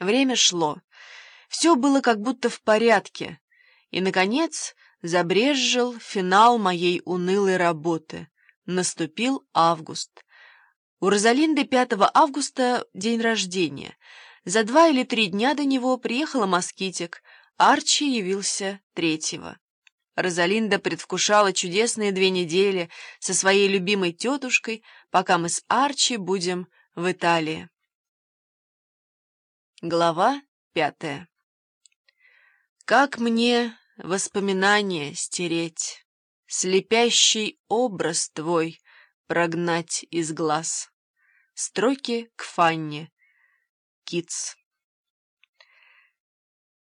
Время шло. Все было как будто в порядке. И, наконец, забрезжил финал моей унылой работы. Наступил август. У Розалинды 5 августа день рождения. За два или три дня до него приехала москитик. Арчи явился третьего. Розалинда предвкушала чудесные две недели со своей любимой тетушкой, пока мы с Арчи будем в Италии. Глава пятая Как мне воспоминания стереть, Слепящий образ твой прогнать из глаз. Строки к Фанне. Китс.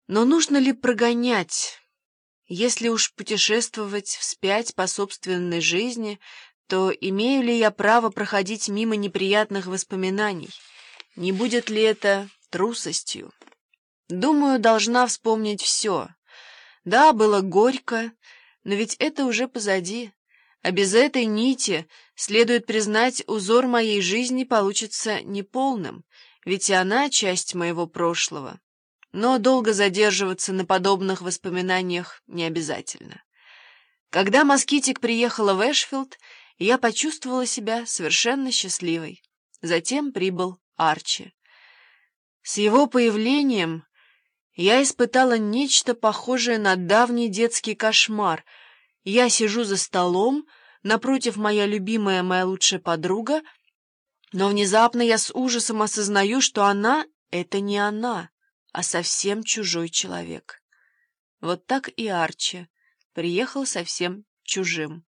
Но нужно ли прогонять? Если уж путешествовать вспять по собственной жизни, то имею ли я право проходить мимо неприятных воспоминаний? Не будет ли это трусостью? Думаю, должна вспомнить все. Да, было горько, но ведь это уже позади. А без этой нити, следует признать, узор моей жизни получится неполным, ведь и она часть моего прошлого. Но долго задерживаться на подобных воспоминаниях не обязательно. Когда москитик приехала в Эшфилд, я почувствовала себя совершенно счастливой. Затем прибыл Арчи. С его появлением я испытала нечто похожее на давний детский кошмар. Я сижу за столом, напротив моя любимая, моя лучшая подруга, но внезапно я с ужасом осознаю, что она — это не она а совсем чужой человек. Вот так и Арчи приехал совсем чужим.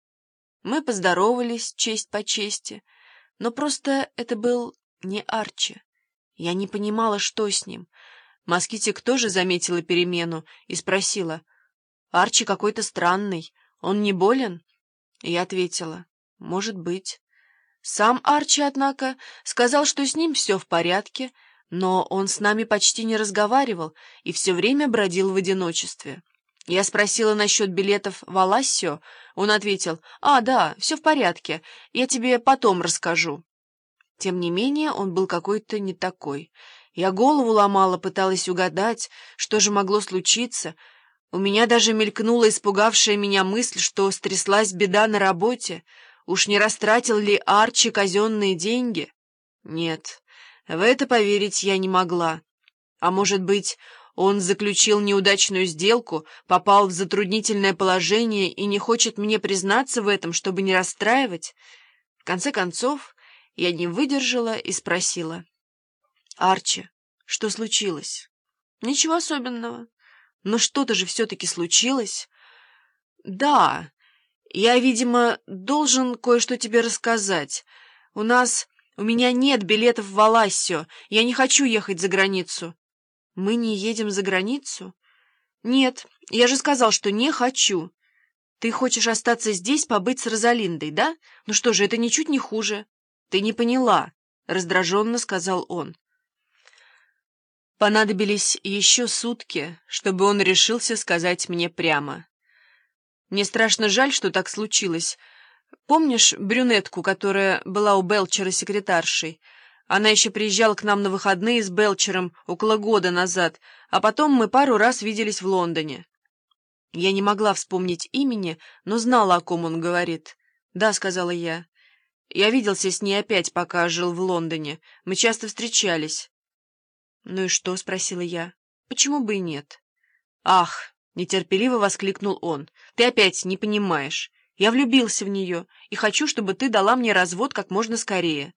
Мы поздоровались, честь по чести, но просто это был не Арчи. Я не понимала, что с ним. Москитик тоже заметила перемену и спросила, «Арчи какой-то странный, он не болен?» Я ответила, «Может быть». Сам Арчи, однако, сказал, что с ним все в порядке, но он с нами почти не разговаривал и все время бродил в одиночестве. Я спросила насчет билетов в Алассио, он ответил, «А, да, все в порядке, я тебе потом расскажу». Тем не менее, он был какой-то не такой. Я голову ломала, пыталась угадать, что же могло случиться. У меня даже мелькнула испугавшая меня мысль, что стряслась беда на работе. Уж не растратил ли Арчи казенные деньги? Нет. В это поверить я не могла. А может быть, он заключил неудачную сделку, попал в затруднительное положение и не хочет мне признаться в этом, чтобы не расстраивать? В конце концов, я не выдержала и спросила. «Арчи, что случилось?» «Ничего особенного. Но что-то же все-таки случилось?» «Да, я, видимо, должен кое-что тебе рассказать. У нас «У меня нет билетов в Алассио. Я не хочу ехать за границу». «Мы не едем за границу?» «Нет, я же сказал, что не хочу. Ты хочешь остаться здесь, побыть с Розалиндой, да? Ну что же, это ничуть не хуже». «Ты не поняла», — раздраженно сказал он. Понадобились еще сутки, чтобы он решился сказать мне прямо. Мне страшно жаль, что так случилось, — Помнишь брюнетку, которая была у Белчера секретаршей? Она еще приезжала к нам на выходные с Белчером около года назад, а потом мы пару раз виделись в Лондоне. Я не могла вспомнить имени, но знала, о ком он говорит. «Да», — сказала я. «Я виделся с ней опять, пока жил в Лондоне. Мы часто встречались». «Ну и что?» — спросила я. «Почему бы и нет?» «Ах!» — нетерпеливо воскликнул он. «Ты опять не понимаешь. Я влюбился в нее и хочу, чтобы ты дала мне развод как можно скорее.